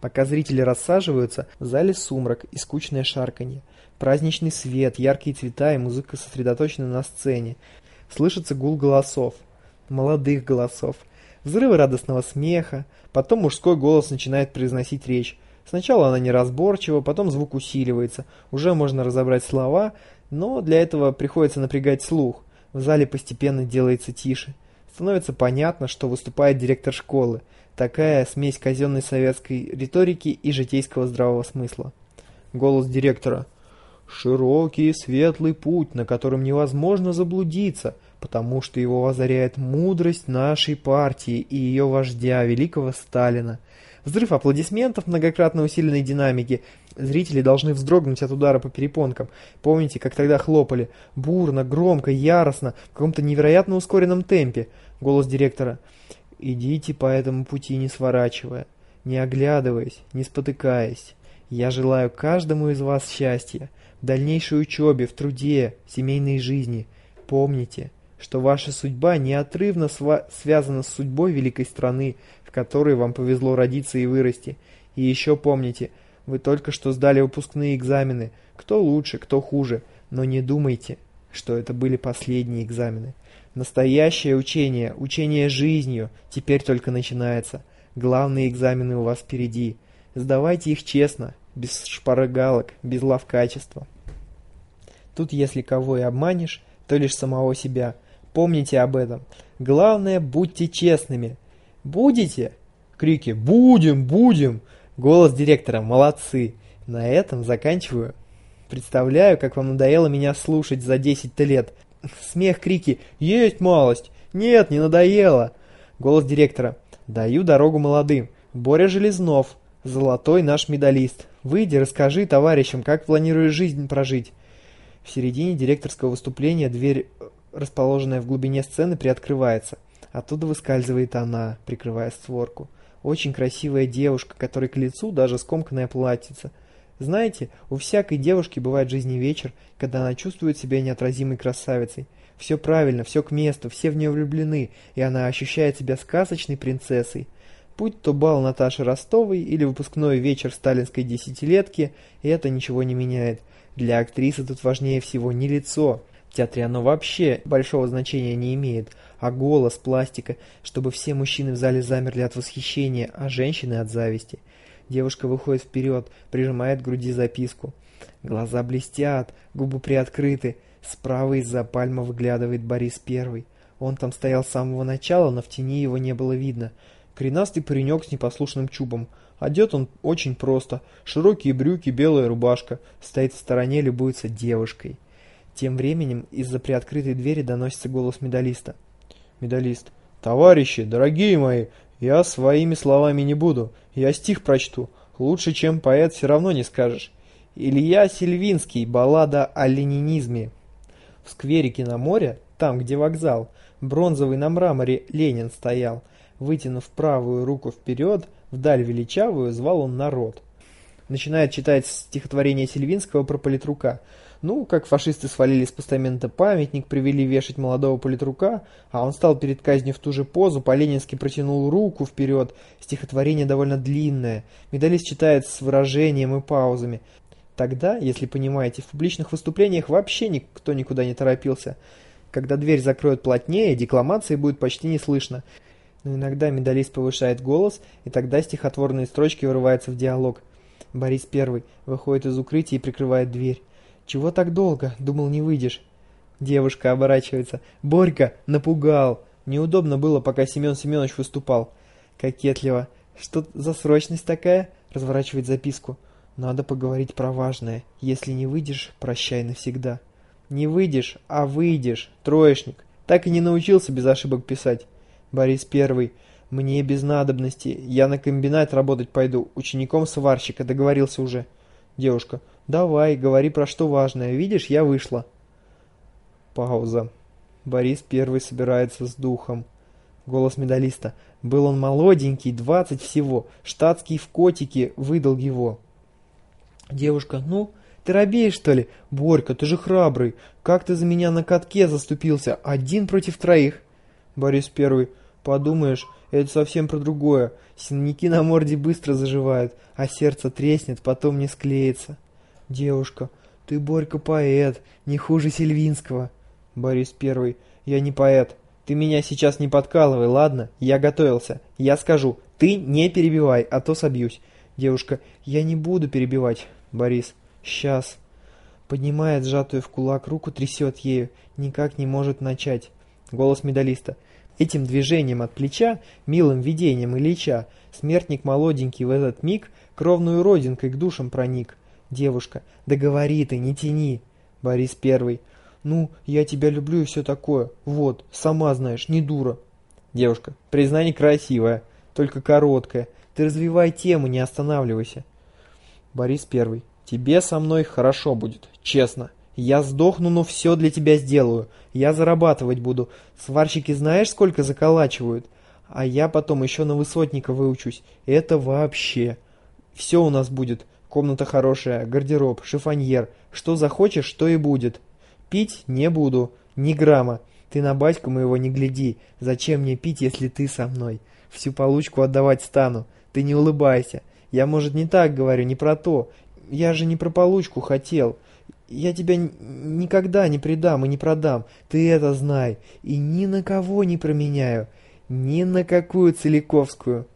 Пока зрители рассаживаются, в зале сумрак и скучное шарканье. Праздничный свет, яркие цвета и музыка сосредоточены на сцене. Слышится гул голосов. Молодых голосов. Взрывы радостного смеха. Потом мужской голос начинает произносить речь. Сначала она неразборчива, потом звук усиливается. Уже можно разобрать слова, но для этого приходится напрягать слух. В зале постепенно делается тише. Становится понятно, что выступает директор школы. Такая смесь казенной советской риторики и житейского здравого смысла. Голос директора. «Широкий светлый путь, на котором невозможно заблудиться, потому что его озаряет мудрость нашей партии и ее вождя, великого Сталина. Взрыв аплодисментов многократно усиленной динамики. Зрители должны вздрогнуть от удара по перепонкам. Помните, как тогда хлопали? Бурно, громко, яростно, в каком-то невероятно ускоренном темпе. Голос директора. «Идите по этому пути, не сворачивая, не оглядываясь, не спотыкаясь. Я желаю каждому из вас счастья, в дальнейшей учебе, в труде, в семейной жизни. Помните, что ваша судьба неотрывно связана с судьбой великой страны, в которой вам повезло родиться и вырасти. И еще помните, вы только что сдали выпускные экзамены, кто лучше, кто хуже, но не думайте, что это были последние экзамены. Настоящее учение, учение жизнью, теперь только начинается. Главные экзамены у вас впереди. Сдавайте их честно, без шпаргалок, без лавкачества. Тут если кого и обманешь, то лишь самого себя – Помните об этом. Главное, будьте честными. Будете? Крики «Будем! Будем!» Голос директора «Молодцы!» На этом заканчиваю. Представляю, как вам надоело меня слушать за 10 лет. Смех, крики «Есть малость!» «Нет, не надоело!» Голос директора «Даю дорогу молодым!» Боря Железнов, золотой наш медалист. Выйди, расскажи товарищам, как планируешь жизнь прожить. В середине директорского выступления дверь расположенная в глубине сцены, приоткрывается. Оттуда выскальзывает она, прикрывая створку. Очень красивая девушка, которой к лицу даже скомканная платьица. Знаете, у всякой девушки бывает в жизни вечер, когда она чувствует себя неотразимой красавицей. Все правильно, все к месту, все в нее влюблены, и она ощущает себя сказочной принцессой. Будь то бал Наташи Ростовой или выпускной вечер сталинской десятилетки, это ничего не меняет. Для актрисы тут важнее всего не лицо, театре оно вообще большого значения не имеет, а голос, пластика, чтобы все мужчины в зале замерли от восхищения, а женщины от зависти. Девушка выходит вперед, прижимает к груди записку. Глаза блестят, губы приоткрыты. Справа из-за пальмы выглядывает Борис Первый. Он там стоял с самого начала, но в тени его не было видно. Коренастый паренек с непослушным чубом. Одет он очень просто. Широкие брюки, белая рубашка. Стоит в стороне, любуется девушкой. Тем временем из-за приоткрытой двери доносится голос медалиста. Медалист. «Товарищи, дорогие мои, я своими словами не буду. Я стих прочту. Лучше, чем поэт, все равно не скажешь. Илья Сильвинский. Баллада о ленинизме». В скверике на море, там, где вокзал, бронзовый на мраморе Ленин стоял. Вытянув правую руку вперед, вдаль величавую, звал он народ. Начинает читать стихотворение Сильвинского про политрука – ну, как фашисты свалили с постамента памятник, привели вешать молодого политрука, а он стал перед казнью в ту же позу, по-ленински протянул руку вперед. Стихотворение довольно длинное. Медалист читает с выражением и паузами. Тогда, если понимаете, в публичных выступлениях вообще никто никуда не торопился. Когда дверь закроют плотнее, декламации будет почти не слышно. Но иногда медалист повышает голос, и тогда стихотворные строчки вырываются в диалог. Борис Первый выходит из укрытия и прикрывает дверь. «Чего так долго? Думал, не выйдешь». Девушка оборачивается. «Борька, напугал!» Неудобно было, пока Семен Семенович выступал. Кокетливо. «Что за срочность такая?» Разворачивает записку. «Надо поговорить про важное. Если не выйдешь, прощай навсегда». «Не выйдешь, а выйдешь, троечник. Так и не научился без ошибок писать». Борис Первый. «Мне без надобности. Я на комбинат работать пойду. Учеником сварщика договорился уже». Девушка. «Давай, говори про что важное. Видишь, я вышла». Пауза. Борис первый собирается с духом. Голос медалиста. Был он молоденький, двадцать всего. Штатский в котике выдал его. Девушка. «Ну, ты робеешь, что ли? Борька, ты же храбрый. Как ты за меня на катке заступился? Один против троих». Борис первый. Подумаешь, это совсем про другое. Синяки на морде быстро заживают, а сердце треснет, потом не склеится. Девушка, ты, Борька, поэт, не хуже Сильвинского. Борис Первый, я не поэт. Ты меня сейчас не подкалывай, ладно? Я готовился. Я скажу, ты не перебивай, а то собьюсь. Девушка, я не буду перебивать. Борис, сейчас. Поднимает сжатую в кулак руку, трясет ею, никак не может начать. Голос медалиста. Этим движением от плеча, милым видением Ильича, смертник молоденький в этот миг кровную родинкой к душам проник. Девушка. Да говори ты, не тяни. Борис Первый. Ну, я тебя люблю и все такое. Вот, сама знаешь, не дура. Девушка. Признание красивое, только короткое. Ты развивай тему, не останавливайся. Борис Первый. Тебе со мной хорошо будет, честно. Я сдохну, но все для тебя сделаю. Я зарабатывать буду. Сварщики знаешь, сколько заколачивают? А я потом еще на высотника выучусь. Это вообще. Все у нас будет. Комната хорошая, гардероб, шифоньер. Что захочешь, то и будет. Пить не буду. Ни грамма. Ты на батьку моего не гляди. Зачем мне пить, если ты со мной? Всю получку отдавать стану. Ты не улыбайся. Я, может, не так говорю, не про то. Я же не про получку хотел. Я тебя никогда не предам и не продам. Ты это знай. И ни на кого не променяю. Ни на какую Целиковскую.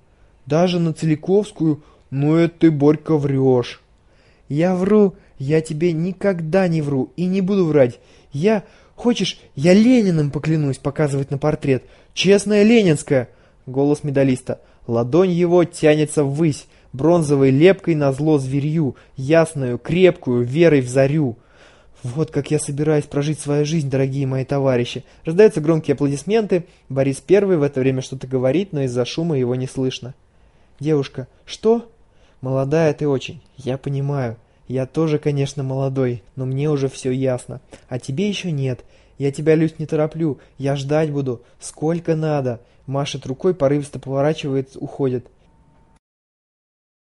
Даже на Целиковскую? Ну это ты, Борька, врешь. Я вру. Я тебе никогда не вру и не буду врать. Я... Хочешь, я Лениным поклянусь показывать на портрет? Честная ленинская. Голос медалиста. Ладонь его тянется ввысь бронзовой лепкой на зло зверью, ясную, крепкую, верой в зарю. Вот как я собираюсь прожить свою жизнь, дорогие мои товарищи. Раздаются громкие аплодисменты. Борис Первый в это время что-то говорит, но из-за шума его не слышно. Девушка, что? Молодая ты очень, я понимаю. Я тоже, конечно, молодой, но мне уже все ясно. А тебе еще нет. Я тебя, Люсь, не тороплю. Я ждать буду. Сколько надо. Машет рукой, порывисто поворачивает, уходит.